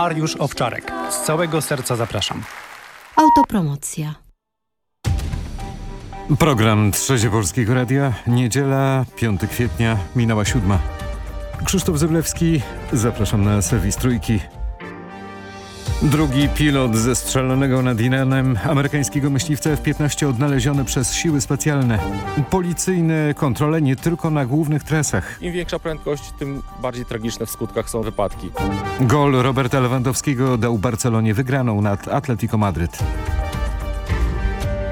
Mariusz Owczarek. Z całego serca zapraszam. Autopromocja. Program Trzecie Polskiego Radia. Niedziela, 5 kwietnia, minęła siódma. Krzysztof Zyblewski, zapraszam na serwis Trójki. Drugi pilot zestrzelonego nad Iranem amerykańskiego myśliwca F-15 odnaleziony przez siły specjalne. Policyjne kontrole nie tylko na głównych trasach. Im większa prędkość, tym bardziej tragiczne w skutkach są wypadki. Gol Roberta Lewandowskiego dał Barcelonie wygraną nad Atletico Madryt.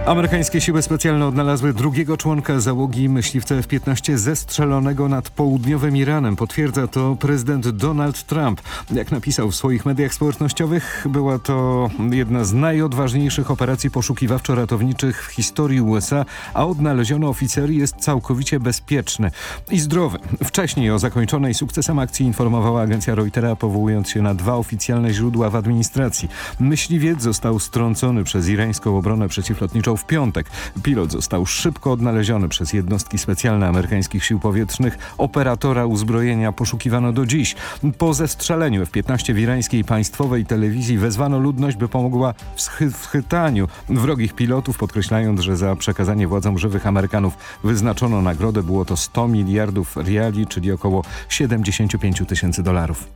Amerykańskie siły specjalne odnalazły drugiego członka załogi myśliwca F-15 zestrzelonego nad południowym Iranem. Potwierdza to prezydent Donald Trump. Jak napisał w swoich mediach społecznościowych, była to jedna z najodważniejszych operacji poszukiwawczo-ratowniczych w historii USA, a odnaleziony oficer jest całkowicie bezpieczny i zdrowy. Wcześniej o zakończonej sukcesem akcji informowała agencja Reutera, powołując się na dwa oficjalne źródła w administracji. Myśliwiec został strącony przez irańską obronę przeciwlotniczą w piątek. Pilot został szybko odnaleziony przez jednostki specjalne amerykańskich sił powietrznych. Operatora uzbrojenia poszukiwano do dziś. Po zestrzeleniu F-15 w irańskiej państwowej telewizji wezwano ludność, by pomogła w, schy w chytaniu wrogich pilotów, podkreślając, że za przekazanie władzom żywych Amerykanów wyznaczono nagrodę. Było to 100 miliardów riali, czyli około 75 tysięcy dolarów.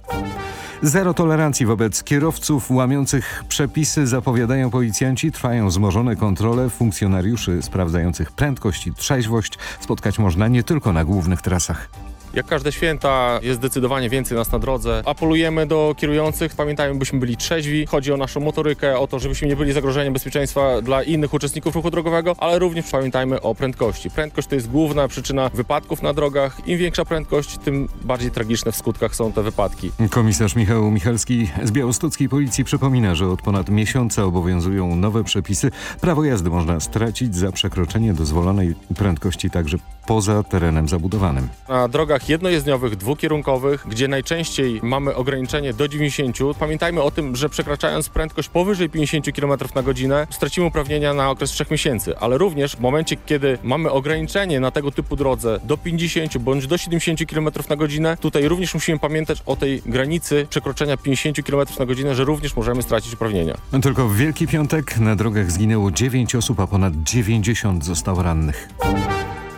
Zero tolerancji wobec kierowców łamiących przepisy zapowiadają policjanci. Trwają wzmożone kontrole funkcjonariuszy sprawdzających prędkość i trzeźwość. Spotkać można nie tylko na głównych trasach. Jak każde święta jest zdecydowanie więcej nas na drodze. Apelujemy do kierujących, pamiętajmy, byśmy byli trzeźwi. Chodzi o naszą motorykę, o to, żebyśmy nie byli zagrożeniem bezpieczeństwa dla innych uczestników ruchu drogowego, ale również pamiętajmy o prędkości. Prędkość to jest główna przyczyna wypadków na drogach. Im większa prędkość, tym bardziej tragiczne w skutkach są te wypadki. Komisarz Michał Michalski z Białostockiej Policji przypomina, że od ponad miesiąca obowiązują nowe przepisy. Prawo jazdy można stracić za przekroczenie dozwolonej prędkości także poza terenem zabudowanym. Na drogach jednojezdniowych, dwukierunkowych, gdzie najczęściej mamy ograniczenie do 90, pamiętajmy o tym, że przekraczając prędkość powyżej 50 km na godzinę stracimy uprawnienia na okres 3 miesięcy, ale również w momencie, kiedy mamy ograniczenie na tego typu drodze do 50 bądź do 70 km na godzinę, tutaj również musimy pamiętać o tej granicy przekroczenia 50 km na godzinę, że również możemy stracić uprawnienia. Tylko w Wielki Piątek na drogach zginęło 9 osób, a ponad 90 zostało rannych.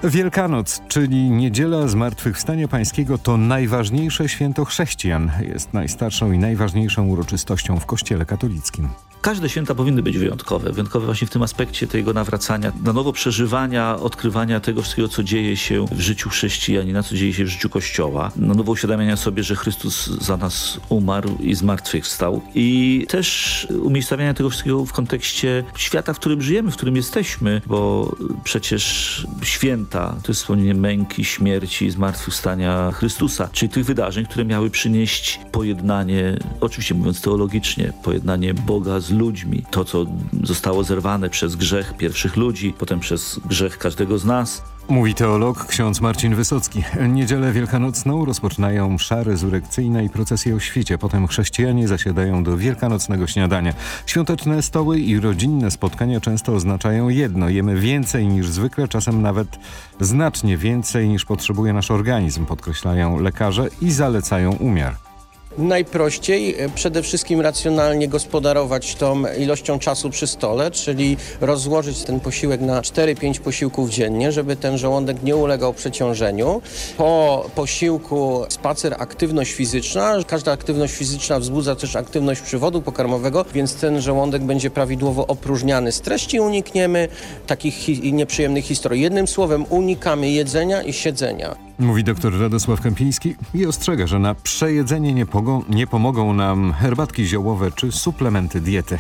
Wielkanoc, czyli niedziela Zmartwychwstania Pańskiego to najważniejsze święto chrześcijan. Jest najstarszą i najważniejszą uroczystością w Kościele katolickim. Każde święta powinny być wyjątkowe. Wyjątkowe właśnie w tym aspekcie tego nawracania, na nowo przeżywania, odkrywania tego wszystkiego, co dzieje się w życiu chrześcijanina, co dzieje się w życiu Kościoła. Na nowo uświadamiania sobie, że Chrystus za nas umarł i zmartwychwstał. I też umiejscowiania tego wszystkiego w kontekście świata, w którym żyjemy, w którym jesteśmy, bo przecież święta to jest wspomnienie męki, śmierci, zmartwychwstania Chrystusa, czyli tych wydarzeń, które miały przynieść pojednanie, oczywiście mówiąc teologicznie, pojednanie Boga z ludźmi. To, co zostało zerwane przez grzech pierwszych ludzi, potem przez grzech każdego z nas. Mówi teolog ksiądz Marcin Wysocki. Niedzielę wielkanocną rozpoczynają msze rezurekcyjne i procesje o świcie. Potem chrześcijanie zasiadają do wielkanocnego śniadania. Świąteczne stoły i rodzinne spotkania często oznaczają jedno. Jemy więcej niż zwykle, czasem nawet znacznie więcej niż potrzebuje nasz organizm, podkreślają lekarze i zalecają umiar. Najprościej przede wszystkim racjonalnie gospodarować tą ilością czasu przy stole, czyli rozłożyć ten posiłek na 4-5 posiłków dziennie, żeby ten żołądek nie ulegał przeciążeniu. Po posiłku spacer, aktywność fizyczna. Każda aktywność fizyczna wzbudza też aktywność przywodu pokarmowego, więc ten żołądek będzie prawidłowo opróżniany. Z treści unikniemy takich hi nieprzyjemnych historii. Jednym słowem unikamy jedzenia i siedzenia. Mówi dr Radosław Kępiński i ostrzega, że na przejedzenie nie, nie pomogą nam herbatki ziołowe czy suplementy diety.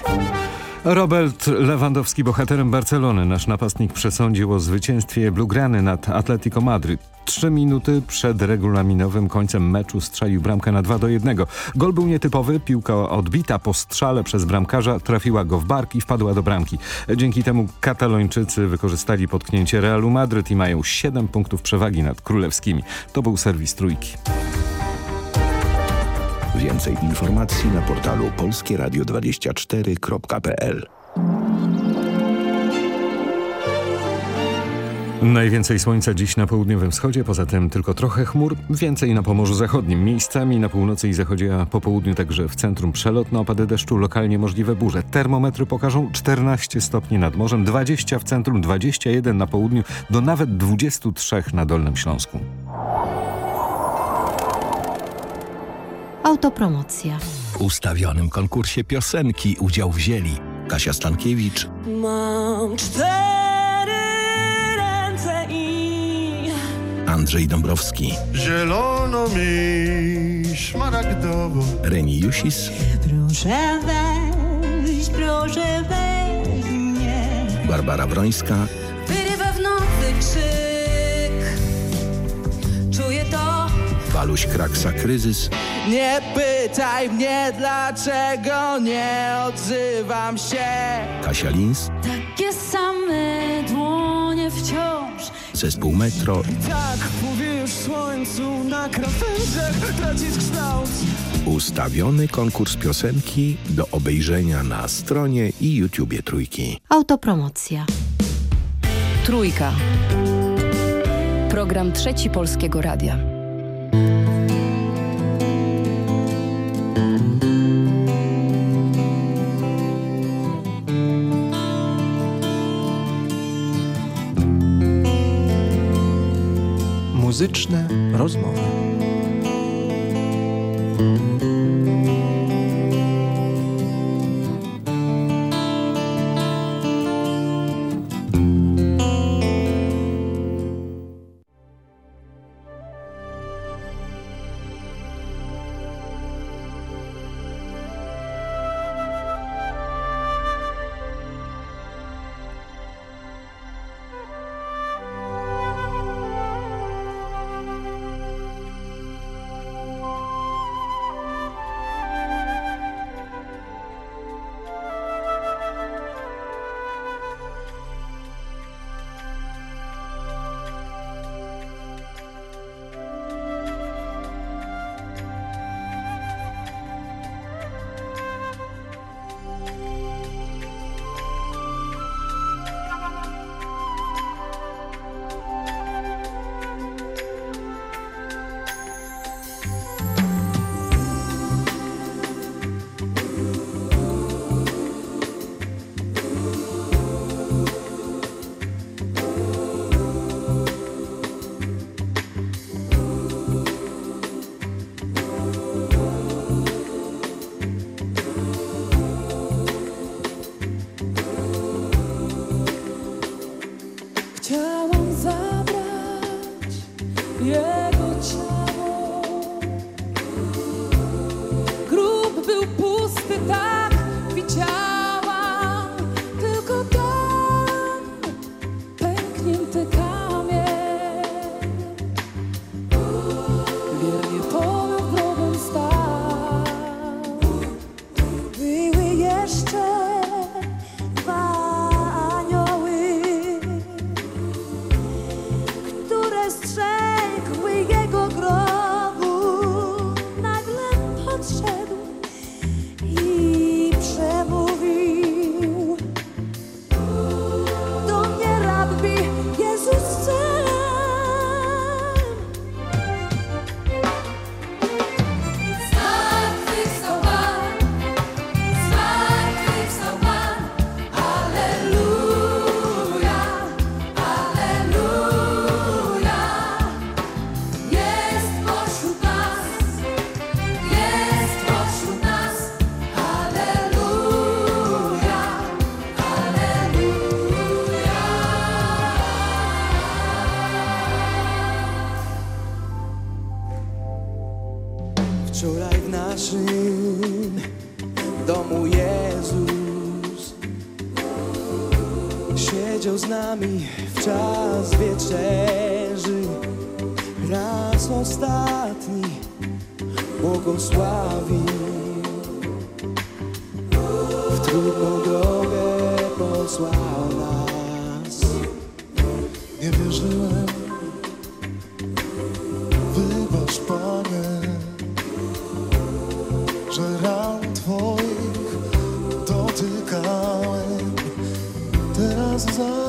Robert Lewandowski, bohaterem Barcelony. Nasz napastnik przesądził o zwycięstwie Bluegrany nad Atletico Madryt. Trzy minuty przed regulaminowym końcem meczu strzelił bramkę na 2 do 1. Gol był nietypowy, piłka odbita po strzale przez bramkarza, trafiła go w bark i wpadła do bramki. Dzięki temu katalończycy wykorzystali potknięcie Realu Madryt i mają 7 punktów przewagi nad królewskimi. To był serwis Trójki. Więcej informacji na portalu polskieradio24.pl Najwięcej słońca dziś na południowym wschodzie, poza tym tylko trochę chmur, więcej na Pomorzu Zachodnim, miejscami na północy i zachodzie, a po południu także w centrum przelotne opady deszczu, lokalnie możliwe burze. Termometry pokażą 14 stopni nad morzem, 20 w centrum, 21 na południu, do nawet 23 na Dolnym Śląsku. Autopromocja. W ustawionym konkursie piosenki udział wzięli Kasia Stankiewicz, Mam cztery ręce i Andrzej Dąbrowski, Zielono mi szmaragdowo. Reni Jusis, proszę weź, proszę weź mnie. Barbara Wrońska, Wyrywa w nocy krzyk, Waluś Kraksa Kryzys, Nie pytaj mnie dlaczego nie odzywam się Kasia Lins, Takie same dłonie wciąż. zespół Metro, Tak mówię już słońcu na krawędziach tracić kształt ustawiony konkurs piosenki do obejrzenia na stronie i YouTubie Trójki. Autopromocja. Trójka. Program Trzeci Polskiego Radia. Muzyczne rozmowy Raz ostatni błogosławił W trudną drogę posłał nas. Nie wierzyłem. Wybacz Panie że ran Twoich dotykałem. Teraz zawsze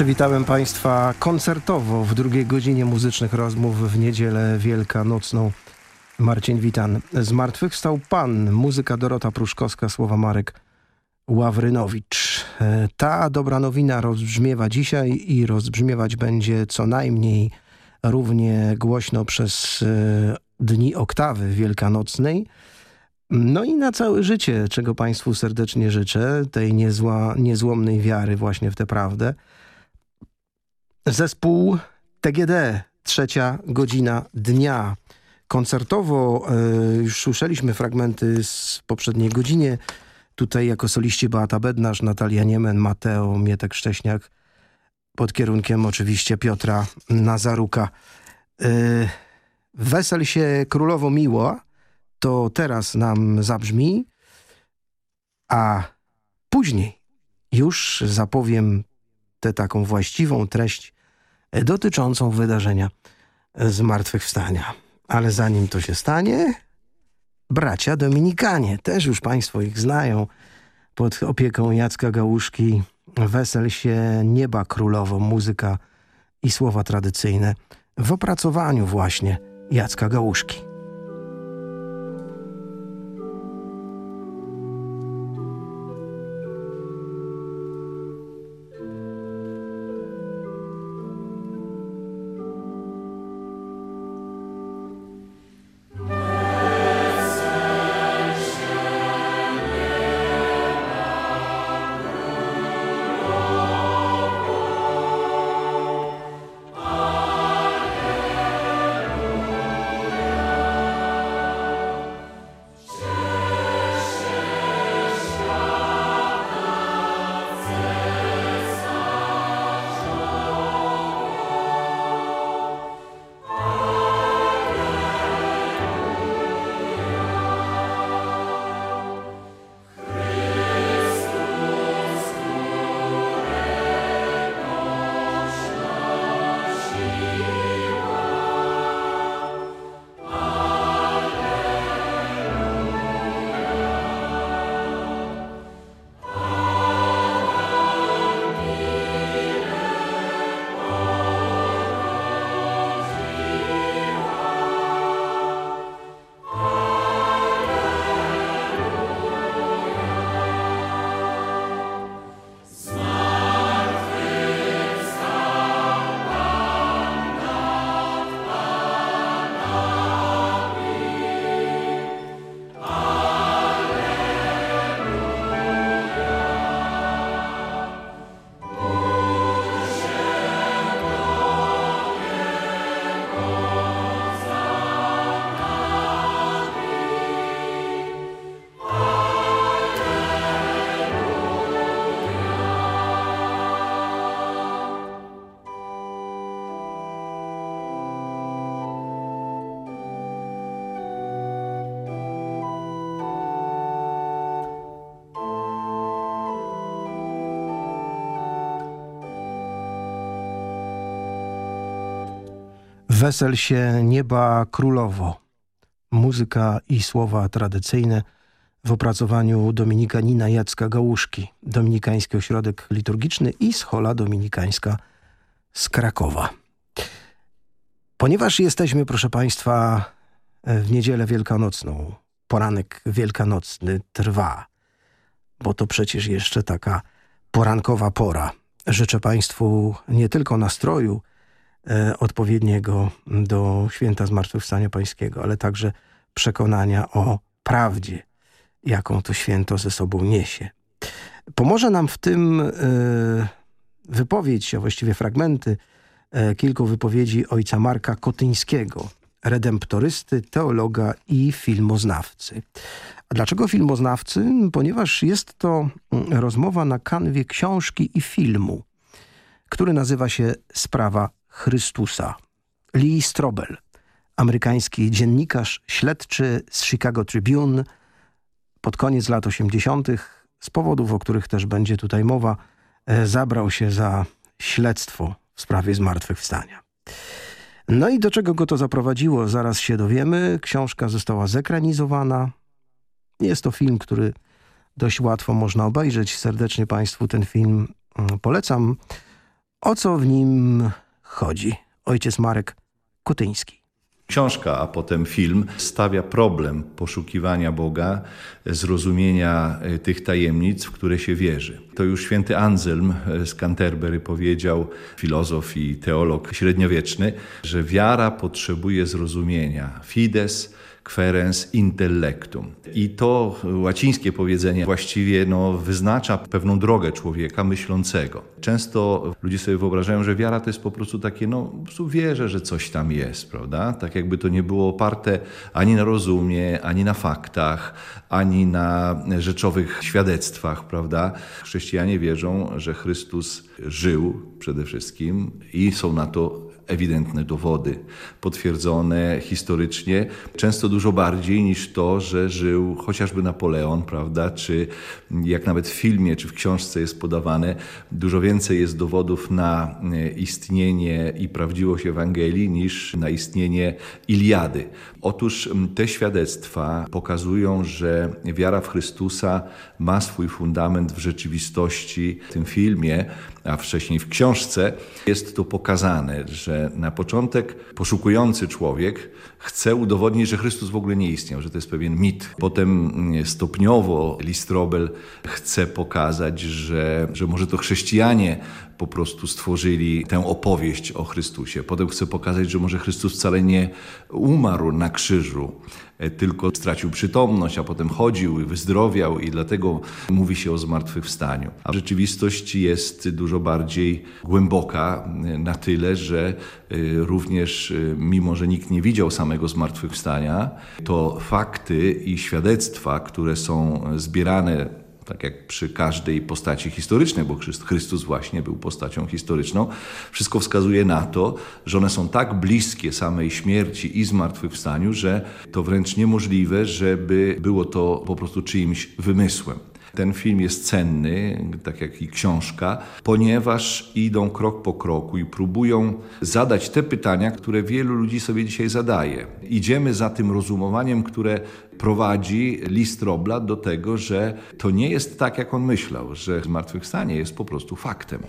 Przywitałem Państwa koncertowo w drugiej godzinie muzycznych rozmów w niedzielę wielkanocną. Marcin Witan. Zmartwychwstał Pan, muzyka Dorota Pruszkowska, słowa Marek Ławrynowicz. E, Ta dobra nowina rozbrzmiewa dzisiaj i rozbrzmiewać będzie co najmniej równie głośno przez e, dni oktawy wielkanocnej. No i na całe życie, czego Państwu serdecznie życzę, tej niezła, niezłomnej wiary właśnie w tę prawdę. Zespół TGD, trzecia godzina dnia. Koncertowo e, już słyszeliśmy fragmenty z poprzedniej godzinie. Tutaj jako soliści Beata Bednarz, Natalia Niemen, Mateo, Mietek Szcześniak. Pod kierunkiem oczywiście Piotra Nazaruka. E, Wesel się królowo miło, to teraz nam zabrzmi, a później już zapowiem tę taką właściwą treść dotyczącą wydarzenia zmartwychwstania. Ale zanim to się stanie, bracia Dominikanie, też już Państwo ich znają, pod opieką Jacka Gałuszki, wesel się nieba królowo, muzyka i słowa tradycyjne w opracowaniu właśnie Jacka Gałuszki. Wesel się nieba królowo. Muzyka i słowa tradycyjne w opracowaniu dominikanina Jacka Gałuszki, Dominikański Ośrodek Liturgiczny i Schola Dominikańska z Krakowa. Ponieważ jesteśmy, proszę Państwa, w niedzielę wielkanocną, poranek wielkanocny trwa, bo to przecież jeszcze taka porankowa pora. Życzę Państwu nie tylko nastroju odpowiedniego do święta Zmartwychwstania Pańskiego, ale także przekonania o prawdzie, jaką to święto ze sobą niesie. Pomoże nam w tym e, wypowiedź, a właściwie fragmenty e, kilku wypowiedzi ojca Marka Kotyńskiego, redemptorysty, teologa i filmoznawcy. A dlaczego filmoznawcy? Ponieważ jest to mm, rozmowa na kanwie książki i filmu, który nazywa się Sprawa Chrystusa. Lee Strobel, amerykański dziennikarz śledczy z Chicago Tribune, pod koniec lat 80. z powodów, o których też będzie tutaj mowa, e, zabrał się za śledztwo w sprawie zmartwychwstania. No i do czego go to zaprowadziło, zaraz się dowiemy. Książka została zekranizowana. Jest to film, który dość łatwo można obejrzeć. Serdecznie Państwu ten film mm, polecam. O co w nim chodzi? Ojciec Marek Kutyński. Książka, a potem film stawia problem poszukiwania Boga, zrozumienia e, tych tajemnic, w które się wierzy. To już święty Anselm e, z Canterbury powiedział, filozof i teolog średniowieczny, że wiara potrzebuje zrozumienia. Fides querens intellectum. I to łacińskie powiedzenie właściwie no, wyznacza pewną drogę człowieka myślącego. Często ludzie sobie wyobrażają, że wiara to jest po prostu takie, no po prostu wierzę, że coś tam jest, prawda? Tak jakby to nie było oparte ani na rozumie, ani na faktach, ani na rzeczowych świadectwach, prawda? Chrześcijanie wierzą, że Chrystus żył przede wszystkim i są na to ewidentne dowody, potwierdzone historycznie, często dużo bardziej niż to, że żył chociażby Napoleon, prawda, czy jak nawet w filmie, czy w książce jest podawane, dużo więcej jest dowodów na e, istnienie i prawdziwość Ewangelii niż na istnienie Iliady. Otóż te świadectwa pokazują, że wiara w Chrystusa ma swój fundament w rzeczywistości. W tym filmie, a wcześniej w książce jest to pokazane, że na początek poszukujący człowiek chce udowodnić, że Chrystus w ogóle nie istniał, że to jest pewien mit. Potem stopniowo Listrobel chce pokazać, że, że może to chrześcijanie po prostu stworzyli tę opowieść o Chrystusie. Potem chce pokazać, że może Chrystus wcale nie umarł na krzyżu, e, tylko stracił przytomność, a potem chodził i wyzdrowiał i dlatego mówi się o zmartwychwstaniu. A rzeczywistość jest dużo bardziej głęboka e, na tyle, że e, również mimo, że nikt nie widział samego zmartwychwstania, to fakty i świadectwa, które są zbierane tak jak przy każdej postaci historycznej, bo Chrystus właśnie był postacią historyczną, wszystko wskazuje na to, że one są tak bliskie samej śmierci i zmartwychwstaniu, że to wręcz niemożliwe, żeby było to po prostu czyimś wymysłem. Ten film jest cenny, tak jak i książka, ponieważ idą krok po kroku i próbują zadać te pytania, które wielu ludzi sobie dzisiaj zadaje. Idziemy za tym rozumowaniem, które prowadzi list Robla do tego, że to nie jest tak, jak on myślał, że zmartwychwstanie jest po prostu faktem.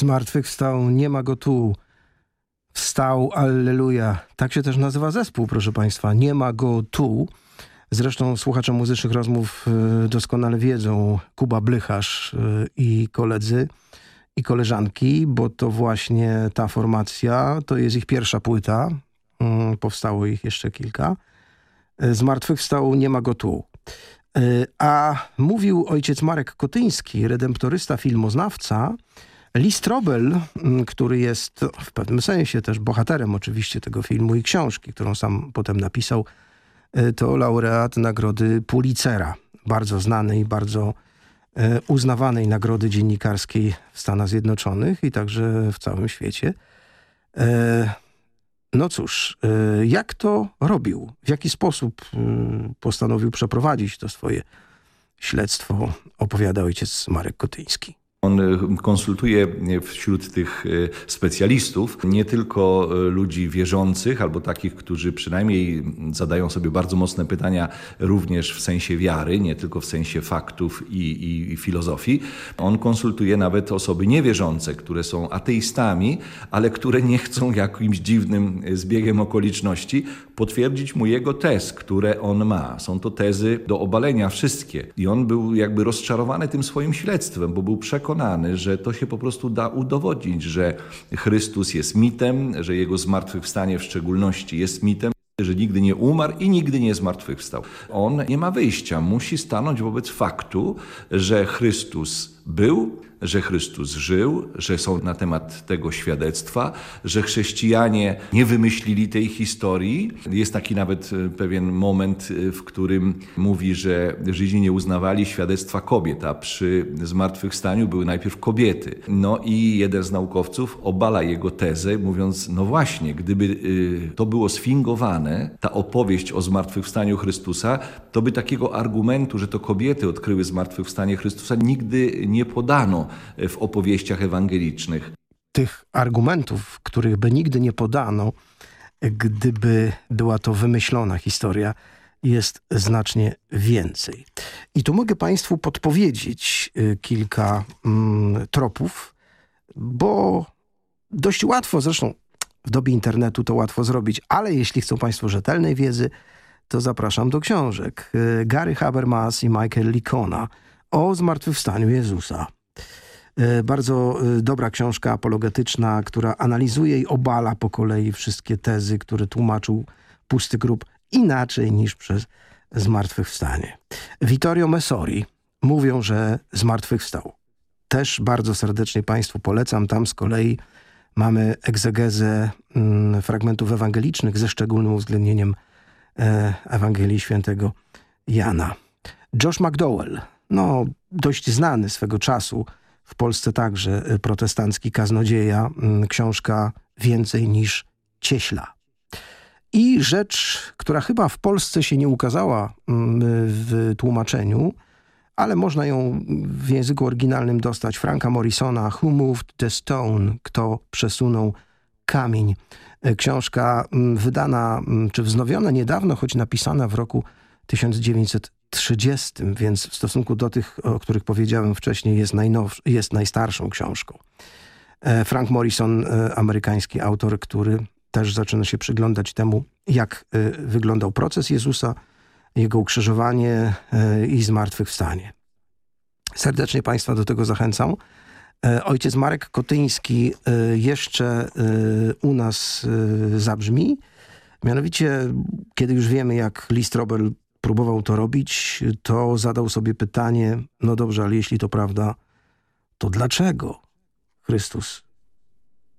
Zmartwychwstał, nie ma go tu. Wstał, alleluja. Tak się też nazywa zespół, proszę Państwa. Nie ma go tu. Zresztą słuchacze muzycznych rozmów y, doskonale wiedzą, Kuba Blycharz y, i koledzy i koleżanki, bo to właśnie ta formacja, to jest ich pierwsza płyta. Mm, Powstało ich jeszcze kilka. Y, Zmartwychwstał, nie ma go tu. A mówił ojciec Marek Kotyński, redemptorysta, filmoznawca, Lee Strobel, mm, który jest w pewnym sensie też bohaterem oczywiście tego filmu i książki, którą sam potem napisał, y, to laureat nagrody Pulitzera. Bardzo znanej, bardzo e, uznawanej nagrody dziennikarskiej w Stanach Zjednoczonych i także w całym świecie. E, No cóż, e, jak to robił? W jaki sposób e, postanowił przeprowadzić to swoje śledztwo, opowiada ojciec Marek Kotyński. On e, konsultuje e, wśród tych e, specjalistów nie tylko e, ludzi wierzących, albo takich, którzy przynajmniej zadają sobie bardzo mocne pytania również w sensie wiary, nie tylko w sensie faktów i, i, i filozofii. On konsultuje nawet osoby niewierzące, które są ateistami, ale które nie chcą jakimś dziwnym zbiegiem okoliczności potwierdzić mu jego tez, które on ma. Są to tezy do obalenia wszystkie. I on był jakby rozczarowany tym swoim śledztwem, bo był przekonany, że to się po prostu da udowodnić, że Chrystus jest mitem, że jego zmartwychwstanie w szczególności jest mitem że nigdy nie umarł i nigdy nie zmartwychwstał. On nie ma wyjścia, musi stanąć wobec faktu, że Chrystus był, że Chrystus żył, że są na temat tego świadectwa, że chrześcijanie nie wymyślili tej historii. Jest taki nawet e, pewien moment, e, w którym mówi, że Żydzi nie uznawali świadectwa kobiet, a przy zmartwychwstaniu były najpierw kobiety. No i jeden z naukowców obala jego tezę, mówiąc, no właśnie, gdyby y, to było sfingowane, ta opowieść o zmartwychwstaniu Chrystusa, to by takiego argumentu, że to kobiety odkryły zmartwychwstanie Chrystusa, nigdy nie podano w opowieściach ewangelicznych. Tych argumentów, których by nigdy nie podano, gdyby była to wymyślona historia, jest znacznie więcej. I tu mogę Państwu podpowiedzieć y, kilka mm, tropów, bo dość łatwo, zresztą w dobie internetu to łatwo zrobić, ale jeśli chcą Państwo rzetelnej wiedzy, to zapraszam do książek y, Gary Habermas i Michael Licona o zmartwychwstaniu Jezusa. Y, Bardzo y, dobra książka apologetyczna, która analizuje i obala po kolei wszystkie tezy, które tłumaczył pusty grób inaczej niż przez zmartwychwstanie. Vittorio Messori mówią, że zmartwychwstał. Też bardzo serdecznie Państwu polecam. Tam z kolei mamy egzegezę mm, fragmentów ewangelicznych ze szczególnym uwzględnieniem e, Ewangelii Świętego Jana. Josh McDowell, no dość znany swego czasu, w Polsce także y, protestancki kaznodzieja, mm, książka Więcej niż cieśla. I rzecz, która chyba w Polsce się nie ukazała mm, w tłumaczeniu, ale można ją w języku oryginalnym dostać. Franka Morrisona, Who Moved the Stone? Kto przesunął kamień? Y, Książka mm, wydana, czy wznowiona niedawno, choć napisana w roku 1930, więc w stosunku do tych, o których powiedziałem wcześniej, jest, jest najstarszą książką. E, Frank Morrison, e, amerykański autor, który też zaczyna się przyglądać temu, jak e, wyglądał proces Jezusa, jego ukrzyżowanie i zmartwychwstanie. Serdecznie Państwa do tego zachęcam. Ojciec Marek Kotyński jeszcze u nas zabrzmi. Mianowicie, kiedy już wiemy, jak Lee Strobel próbował to robić, to zadał sobie pytanie, no dobrze, ale jeśli to prawda, to dlaczego Chrystus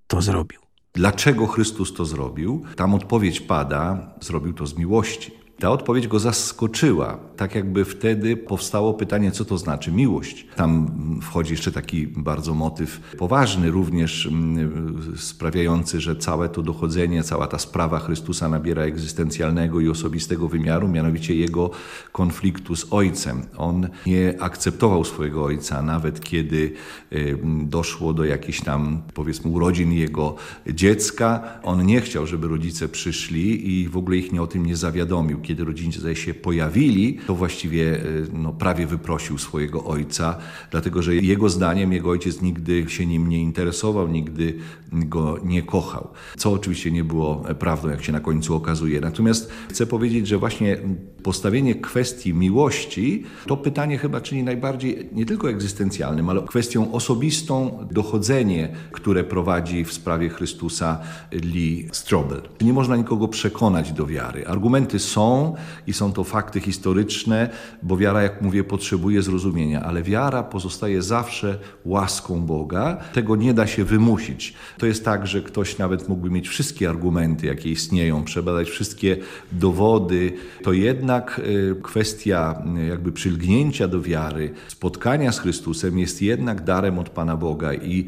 to zrobił? Dlaczego Chrystus to zrobił? Tam odpowiedź pada, zrobił to z miłości. Ta odpowiedź go zaskoczyła, tak jakby wtedy powstało pytanie, co to znaczy miłość. Tam wchodzi jeszcze taki bardzo motyw poważny, również mm, sprawiający, że całe to dochodzenie, cała ta sprawa Chrystusa nabiera egzystencjalnego i osobistego wymiaru, mianowicie jego konfliktu z ojcem. On nie akceptował swojego ojca, nawet kiedy y, doszło do jakichś tam, powiedzmy, urodzin jego dziecka. On nie chciał, żeby rodzice przyszli i w ogóle ich nie o tym nie zawiadomił kiedy rodzice się pojawili, to właściwie e, no, prawie wyprosił swojego ojca, dlatego że jego zdaniem jego ojciec nigdy się nim nie interesował, nigdy go nie kochał. Co oczywiście nie było prawdą, jak się na końcu okazuje. Natomiast chcę powiedzieć, że właśnie postawienie kwestii miłości to pytanie chyba czyni najbardziej nie tylko egzystencjalnym, ale kwestią osobistą dochodzenie, które prowadzi w sprawie Chrystusa Lee Strobel. Nie można nikogo przekonać do wiary. Argumenty są i są to fakty historyczne, bo wiara, jak mówię, potrzebuje zrozumienia, ale wiara pozostaje zawsze łaską Boga. Tego nie da się wymusić. To jest tak, że ktoś nawet mógłby mieć wszystkie argumenty, jakie istnieją, przebadać wszystkie dowody, to jednak y, kwestia y, jakby przylgnięcia do wiary, spotkania z Chrystusem jest jednak darem od Pana Boga i,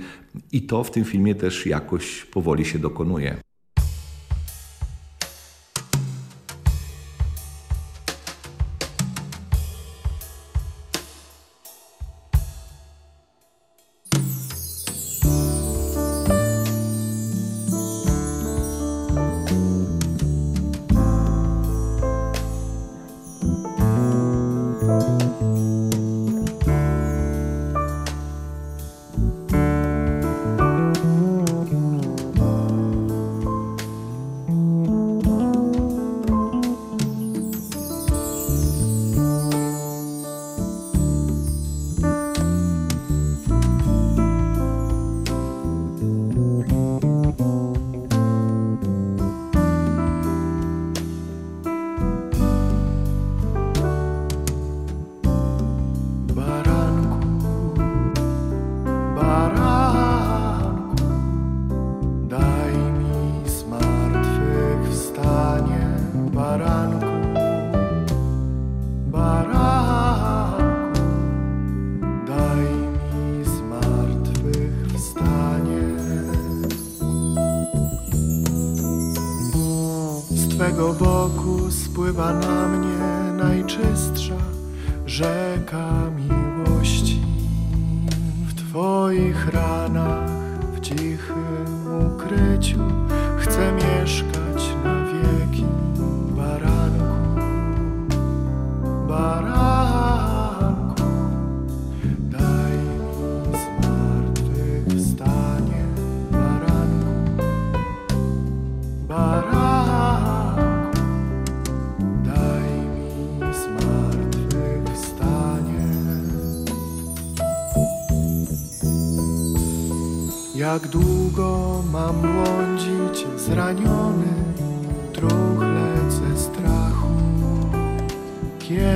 i to w tym filmie też jakoś powoli się dokonuje. pływa na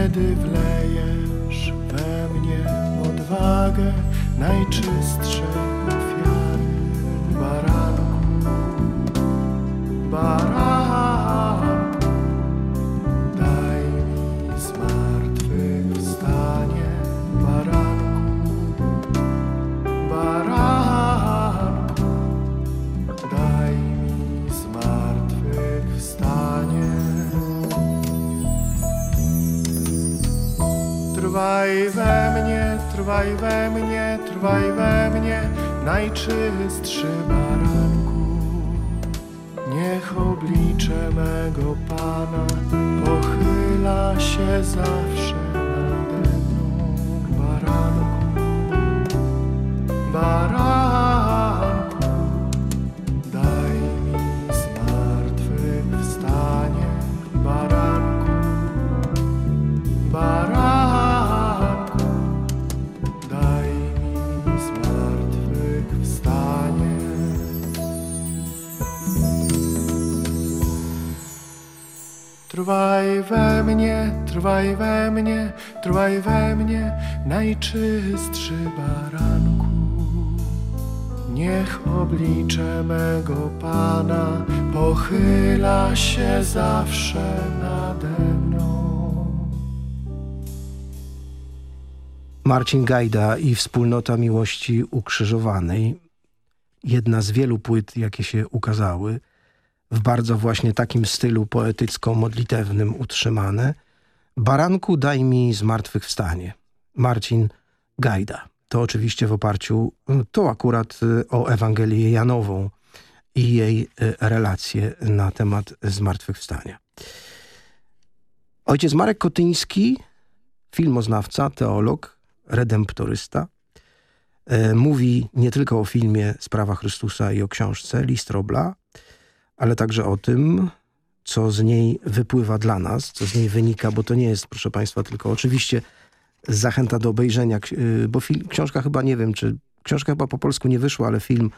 kiedy wlejesz we mnie odwagę najczystszej ofiary. Baranku, baranku, Trwaj we mnie, trwaj we mnie, trwaj we mnie, najczystszy baranku. Niech oblicze mego Pana pochyla się zawsze nade mną. Baranku, baranku, Trwaj we mnie, trwaj we mnie, trwaj we mnie, najczystszy baranku. Niech oblicze mego Pana pochyla się zawsze nade mną. Marcin Gajda i Wspólnota Miłości Ukrzyżowanej. Jedna z wielu płyt, jakie się ukazały, w bardzo właśnie takim stylu poetycko-modlitewnym utrzymane. Baranku daj mi zmartwychwstanie. Marcin Gajda. To oczywiście w oparciu, to akurat y, o Ewangelię Janową y, i jej y, relacje na temat zmartwychwstania. Ojciec Marek Kotyński, filmoznawca, teolog, redemptorysta, e, mówi nie tylko o filmie Sprawa Chrystusa i o książce List Robla, ale także o tym, co z niej wypływa dla nas, co z niej wynika, bo to nie jest, proszę Państwa, tylko oczywiście zachęta do obejrzenia, y, bo film, książka chyba, nie wiem, czy książka chyba po polsku nie wyszła, ale film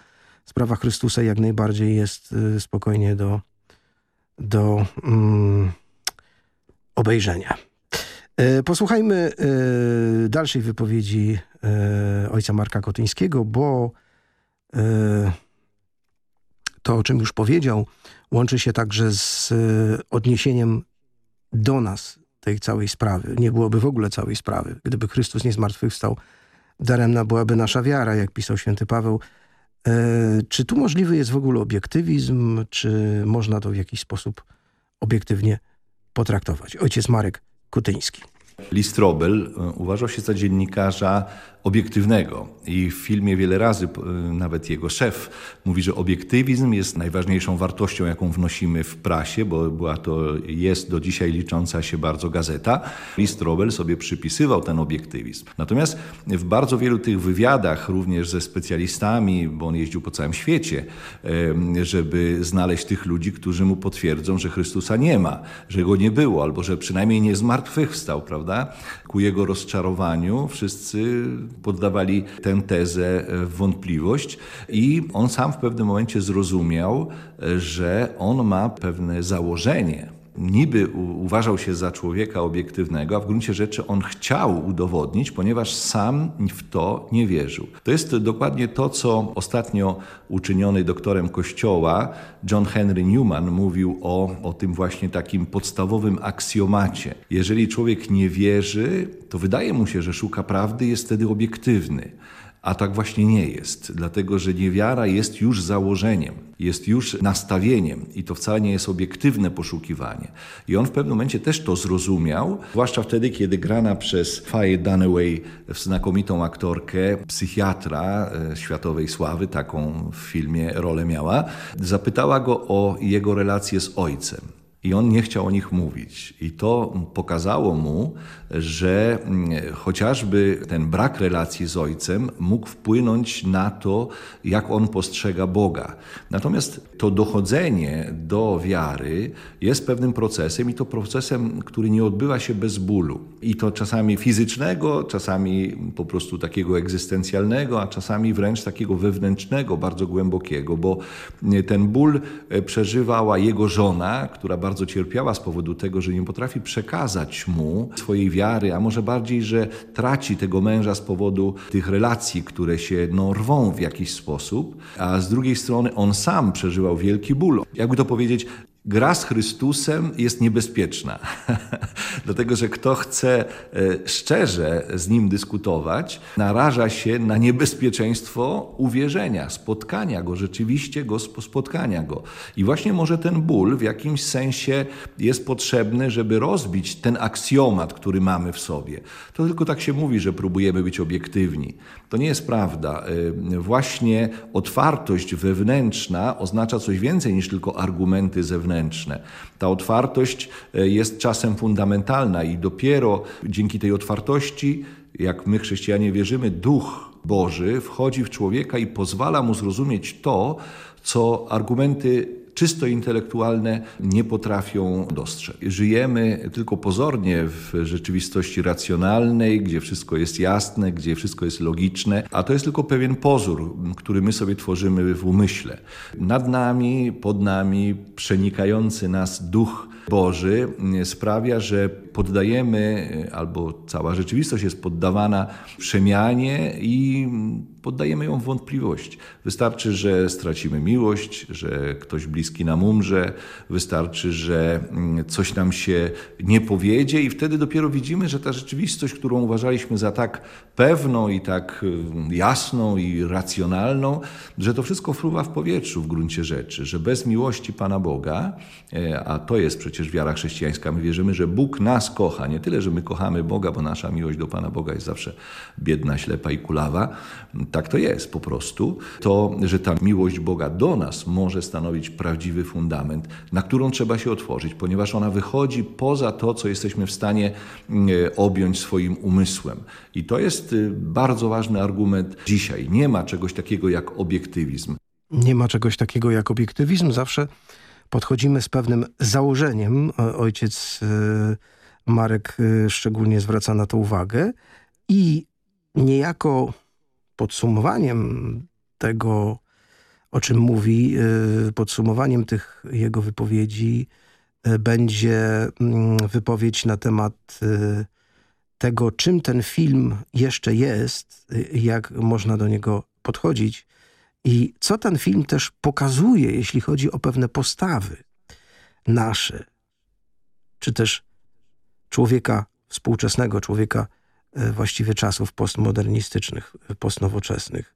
Sprawa Chrystusa jak najbardziej jest y, spokojnie do, do mm, obejrzenia. E, Posłuchajmy dalszej wypowiedzi ojca Marka Kotyńskiego, bo to, o czym już powiedział, łączy się także z e, odniesieniem do nas tej całej sprawy. Nie byłoby w ogóle całej sprawy. Gdyby Chrystus nie zmartwychwstał, daremna byłaby nasza wiara, jak pisał święty Paweł. E, Czy tu możliwy jest w ogóle obiektywizm, czy można to w jakiś sposób obiektywnie potraktować? Ojciec Marek Kutyński. Lee Strobel e, uważał się za dziennikarza obiektywnego i w filmie wiele razy e, nawet jego szef mówi, że obiektywizm jest najważniejszą wartością, jaką wnosimy w prasie, bo była to, jest do dzisiaj licząca się bardzo gazeta. Strobel sobie przypisywał ten obiektywizm. Natomiast w bardzo wielu tych wywiadach, również ze specjalistami, bo on jeździł po całym świecie, e, żeby znaleźć tych ludzi, którzy mu potwierdzą, że Chrystusa nie ma, że go nie było, albo że przynajmniej nie zmartwychwstał, prawda? Ku jego rozczarowaniu wszyscy poddawali tę tezę w wątpliwość i on sam w pewnym momencie zrozumiał, że on ma pewne założenie. Niby uważał się za człowieka obiektywnego, a w gruncie rzeczy on chciał udowodnić, ponieważ sam w to nie wierzył. To jest dokładnie to, co ostatnio uczyniony doktorem Kościoła John Henry Newman mówił o, o tym właśnie takim podstawowym aksjomacie. Jeżeli człowiek nie wierzy, to wydaje mu się, że szuka prawdy, jest wtedy obiektywny. A tak właśnie nie jest, dlatego że niewiara jest już założeniem, jest już nastawieniem i to wcale nie jest obiektywne poszukiwanie. I on w pewnym momencie też to zrozumiał, zwłaszcza wtedy, kiedy grana przez Faye Dunaway, znakomitą aktorkę, psychiatra e, światowej sławy, taką w filmie rolę miała, zapytała go o jego relacje z ojcem. I on nie chciał o nich mówić. I to pokazało mu, że mm, chociażby ten brak relacji z ojcem mógł wpłynąć na to, jak on postrzega Boga. Natomiast to dochodzenie do wiary jest pewnym procesem i to procesem, który nie odbywa się bez bólu. I to czasami fizycznego, czasami po prostu takiego egzystencjalnego, a czasami wręcz takiego wewnętrznego, bardzo głębokiego, bo ten ból e, przeżywała jego żona, która bardzo cierpiała z powodu tego, że nie potrafi przekazać mu swojej wiary, a może bardziej, że traci tego męża z powodu tych relacji, które się no, rwą w jakiś sposób, a z drugiej strony on sam przeżywał wielki ból. Jakby to powiedzieć, Gra z Chrystusem jest niebezpieczna, dlatego że kto chce e, szczerze z nim dyskutować, naraża się na niebezpieczeństwo uwierzenia, spotkania go, rzeczywiście go spotkania go. I właśnie może ten ból w jakimś sensie jest potrzebny, żeby rozbić ten aksjomat, który mamy w sobie. To tylko tak się mówi, że próbujemy być obiektywni. To nie jest prawda. E, Właśnie otwartość wewnętrzna oznacza coś więcej niż tylko argumenty zewnętrzne. Ta otwartość e, jest czasem fundamentalna i dopiero dzięki tej otwartości, jak my chrześcijanie wierzymy, Duch Boży wchodzi w człowieka i pozwala mu zrozumieć to, co argumenty czysto intelektualne nie potrafią dostrzec. Żyjemy tylko pozornie w rzeczywistości racjonalnej, gdzie wszystko jest jasne, gdzie wszystko jest logiczne, a to jest tylko pewien pozór, który my sobie tworzymy w umyśle. Nad nami, pod nami, przenikający nas duch Boży sprawia, że poddajemy, albo cała rzeczywistość jest poddawana przemianie i poddajemy ją wątpliwość. Wystarczy, że stracimy miłość, że ktoś bliski nam umrze, wystarczy, że coś nam się nie powiedzie i wtedy dopiero widzimy, że ta rzeczywistość, którą uważaliśmy za tak pewną i tak jasną i racjonalną, że to wszystko fruwa w powietrzu w gruncie rzeczy, że bez miłości Pana Boga, a to jest przecież wiara chrześcijańska, my wierzymy, że Bóg nas kocha, nie tyle, że my kochamy Boga, bo nasza miłość do Pana Boga jest zawsze biedna, ślepa i kulawa, tak to jest po prostu, to, że ta miłość Boga do nas może stanowić prawdziwy fundament, na którą trzeba się otworzyć, ponieważ ona wychodzi poza to, co jesteśmy w stanie mm, objąć swoim umysłem. I to jest y, bardzo ważny argument dzisiaj. Nie ma czegoś takiego jak obiektywizm. Nie ma czegoś takiego jak obiektywizm. Zawsze podchodzimy z pewnym założeniem. O- Ojciec e, Marek e, szczególnie zwraca na to uwagę. I niejako podsumowaniem tego, o czym mówi, e, podsumowaniem tych jego wypowiedzi e, będzie mm, wypowiedź na temat e, tego, czym ten film jeszcze jest, e, jak można do niego podchodzić i co ten film też pokazuje, jeśli chodzi o pewne postawy nasze, czy też człowieka współczesnego, człowieka e, właściwie czasów postmodernistycznych, e, postnowoczesnych.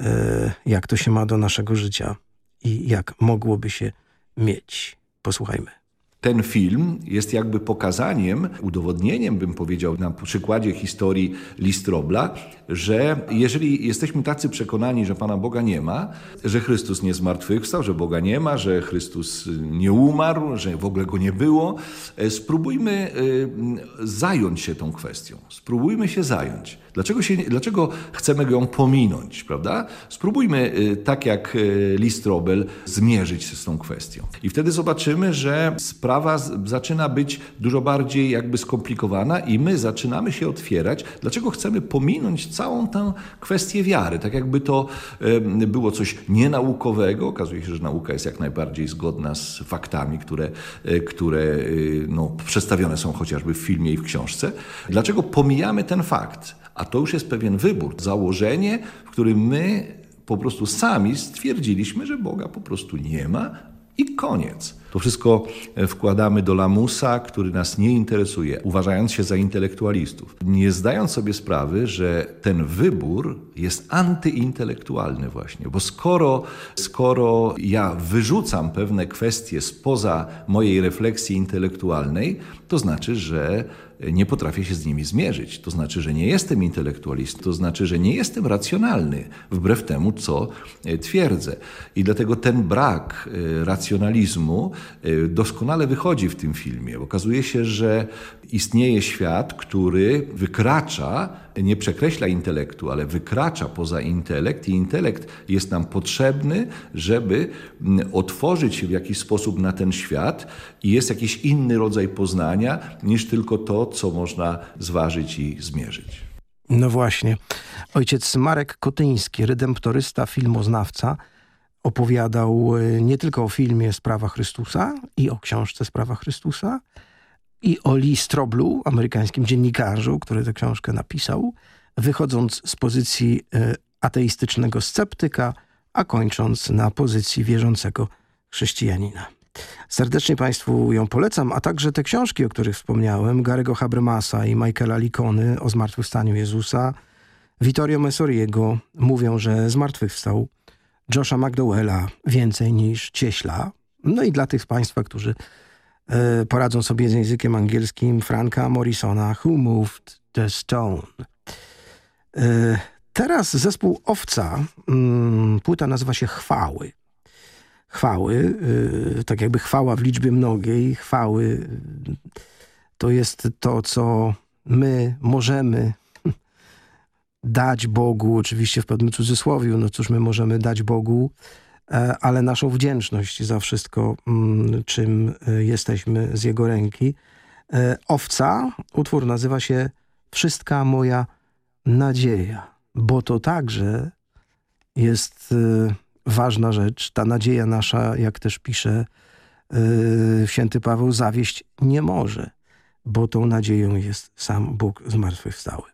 E, Jak to się ma do naszego życia i jak mogłoby się mieć. Posłuchajmy. Ten film jest jakby pokazaniem, udowodnieniem, bym powiedział, na przykładzie historii Listrobla, że jeżeli jesteśmy tacy przekonani, że Pana Boga nie ma, że Chrystus nie zmartwychwstał, że Boga nie ma, że Chrystus nie umarł, że w ogóle Go nie było, e, spróbujmy e, zająć się tą kwestią. Spróbujmy się zająć. Dlaczego, się, dlaczego chcemy ją pominąć, prawda? Spróbujmy, y, tak jak Listrobel, zmierzyć się z tą kwestią. I wtedy zobaczymy, że sprawa z- zaczyna być dużo bardziej jakby skomplikowana i my zaczynamy się otwierać. Dlaczego chcemy pominąć całą tę kwestię wiary? Tak jakby to było coś nienaukowego. Okazuje się, że nauka jest jak najbardziej zgodna z faktami, które, y, które y, no, przedstawione są chociażby w filmie i w książce. Dlaczego pomijamy ten fakt? A to już jest pewien wybór, założenie, w którym my po prostu sami stwierdziliśmy, że Boga po prostu nie ma i koniec. To wszystko e, wkładamy do lamusa, który nas nie interesuje, uważając się za intelektualistów, nie zdając sobie sprawy, że ten wybór jest antyintelektualny właśnie, bo skoro, skoro ja wyrzucam pewne kwestie spoza mojej refleksji intelektualnej, to znaczy, że nie potrafię się z nimi zmierzyć. To znaczy, że nie jestem intelektualistą, to znaczy, że nie jestem racjonalny, wbrew temu, co e, twierdzę. I dlatego ten brak e, racjonalizmu doskonale wychodzi w tym filmie. Okazuje się, że istnieje świat, który wykracza, nie przekreśla intelektu, ale wykracza poza intelekt i intelekt jest nam potrzebny, żeby otworzyć się w jakiś sposób na ten świat i jest jakiś inny rodzaj poznania niż tylko to, co można zważyć i zmierzyć. No właśnie. Ojciec Marek Kotyński, redemptorysta, filmoznawca, opowiadał e, nie tylko o filmie Sprawa Chrystusa i o książce Sprawa Chrystusa i o Lee Stroblu, amerykańskim dziennikarzu, który tę książkę napisał, wychodząc z pozycji e, ateistycznego sceptyka, a kończąc na pozycji wierzącego chrześcijanina. Serdecznie Państwu ją polecam, a także te książki, o których wspomniałem, Gary'ego Habermasa i Michaela Likony o zmartwychwstaniu Jezusa, Vittorio Messoriego mówią, że zmartwychwstał, Josha McDowella więcej niż cieśla. No i dla tych z Państwa, którzy e, poradzą sobie z językiem angielskim, Franka Morrisona, Who Moved the Stone. E, teraz zespół Owca, mm, płyta nazywa się Chwały chwały, y, tak jakby chwała w liczbie mnogiej, chwały y, to jest to, co my możemy dać Bogu, oczywiście w pewnym cudzysłowiu, no cóż my możemy dać Bogu, e, ale naszą wdzięczność za wszystko, mm, czym y, jesteśmy z Jego ręki. E, Owca, utwór nazywa się Wszystka moja nadzieja, bo to także jest ważna rzecz. Ta nadzieja nasza, jak też pisze święty Paweł, zawieść nie może, bo tą nadzieją jest sam Bóg zmartwychwstały.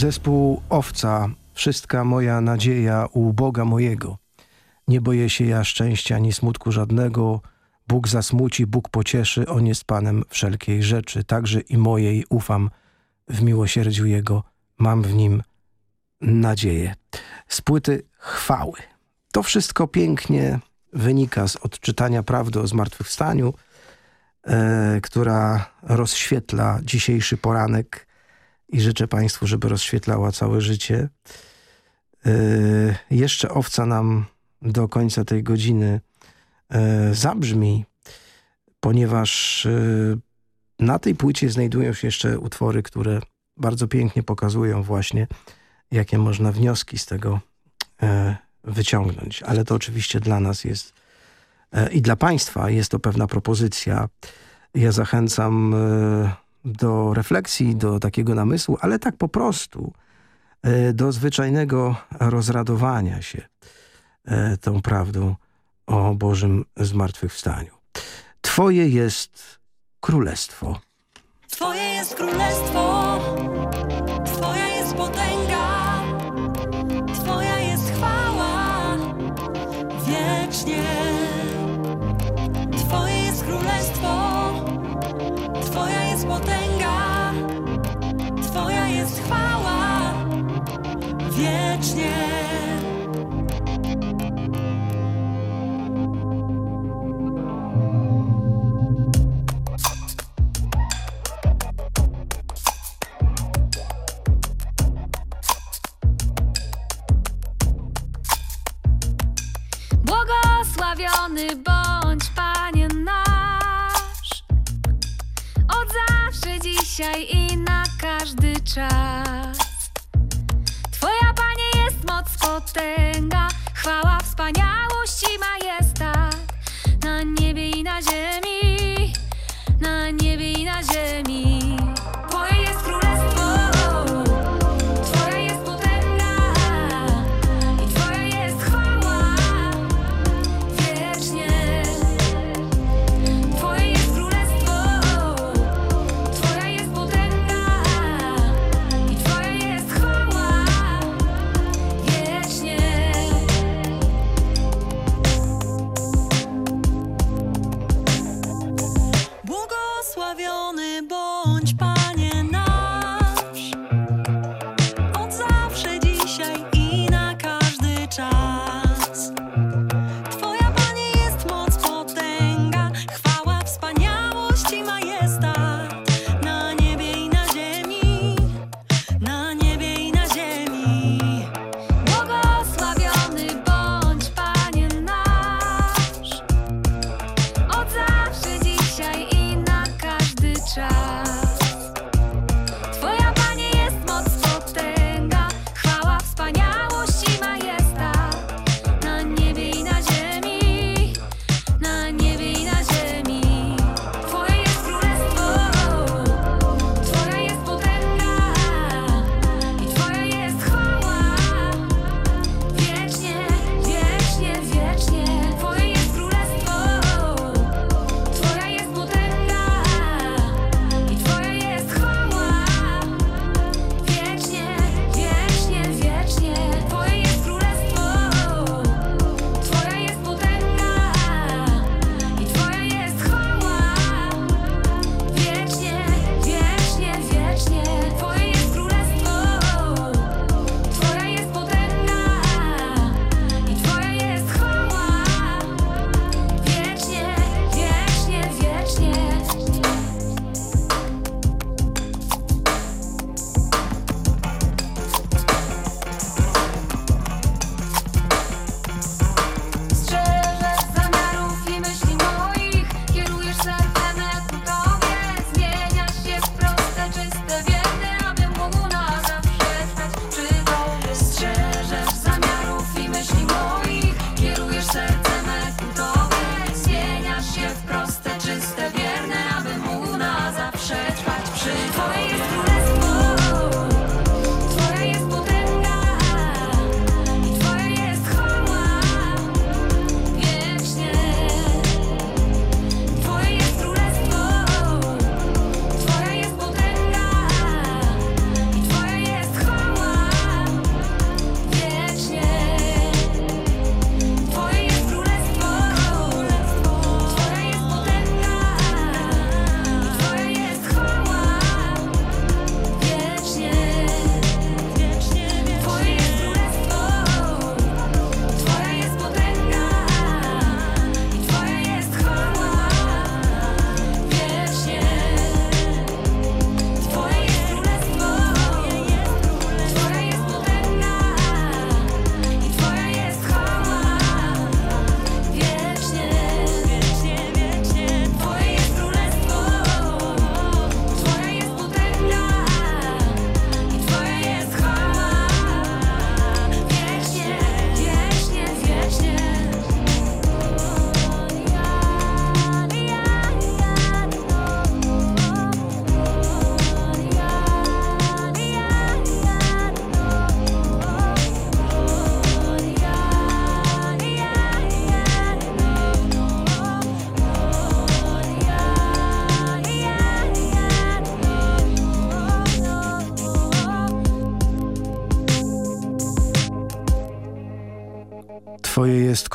Zespół Owca, wszystka moja nadzieja u Boga mojego. Nie boję się ja szczęścia ani smutku żadnego. Bóg zasmuci, Bóg pocieszy, On jest Panem wszelkiej rzeczy. Także i mojej ufam w miłosierdziu Jego. Mam w Nim nadzieję. Z płyty chwały. To wszystko pięknie wynika z odczytania prawdy o zmartwychwstaniu, e, która rozświetla dzisiejszy poranek i życzę Państwu, żeby rozświetlała całe życie. E, jeszcze owca nam do końca tej godziny e, zabrzmi, ponieważ e, na tej płycie znajdują się jeszcze utwory, które bardzo pięknie pokazują właśnie, jakie można wnioski z tego wyciągnąć. Ale to oczywiście dla nas jest i dla Państwa jest to pewna propozycja. Ja zachęcam do refleksji, do takiego namysłu, ale tak po prostu e, do zwyczajnego rozradowania się e, tą prawdą o Bożym zmartwychwstaniu. Twoje jest królestwo. Twoje jest królestwo, Błogosławiony bądź Panie nasz, od zawsze, dzisiaj i na każdy czas. Twoja Panie jest moc, potęga, chwała, wspaniałość i majestat na niebie i na ziemi, na niebie i na ziemi.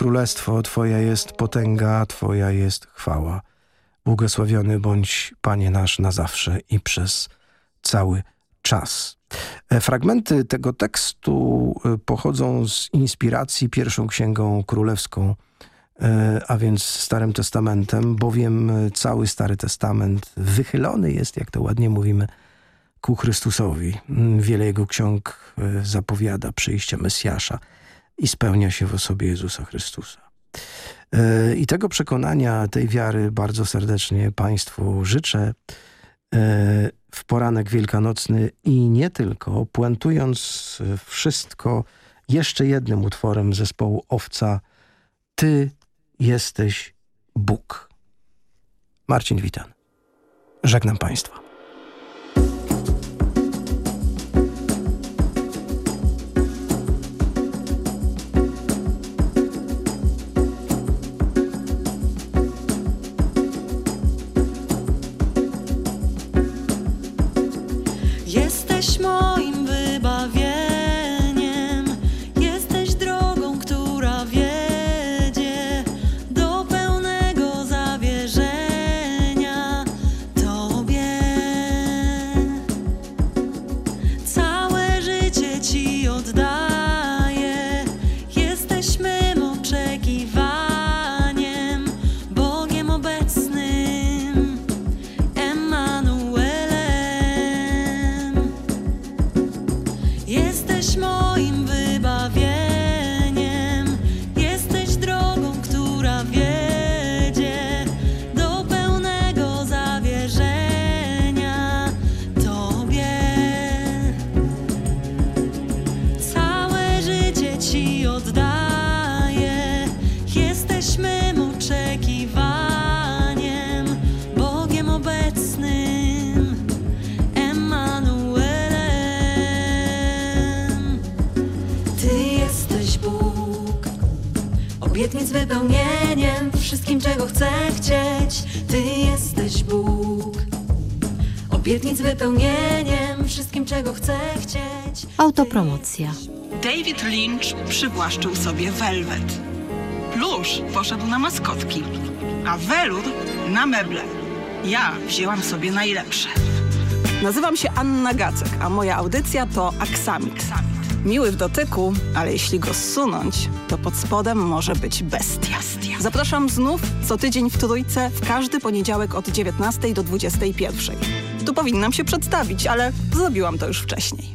Królestwo, Twoja jest potęga, Twoja jest chwała. Błogosławiony bądź Panie nasz na zawsze i przez cały czas. E, Fragmenty tego tekstu e, pochodzą z inspiracji pierwszą księgą królewską, e, a więc Starym Testamentem, bowiem cały Stary Testament wychylony jest, jak to ładnie mówimy, ku Chrystusowi. Mm, Wiele jego ksiąg zapowiada przyjście Mesjasza i spełnia się w osobie Jezusa Chrystusa. E, I tego przekonania, tej wiary bardzo serdecznie Państwu życzę e, w poranek wielkanocny i nie tylko, puentując wszystko jeszcze jednym utworem zespołu Owca Ty jesteś Bóg. Marcin Witan. Żegnam Państwa. Wypełnieniem, wszystkim czego chcę chcieć. Autopromocja. David Lynch przywłaszczył sobie welwet. Plusz poszedł na maskotki, a welur na meble. Ja wzięłam sobie najlepsze. Nazywam się Anna Gacek, a moja audycja to Aksamit. Miły w dotyku, ale jeśli go zsunąć, to pod spodem może być bestia. Zapraszam znów co tydzień w Trójce w każdy poniedziałek od 19 do 21. Powinnam się przedstawić, ale zrobiłam to już wcześniej.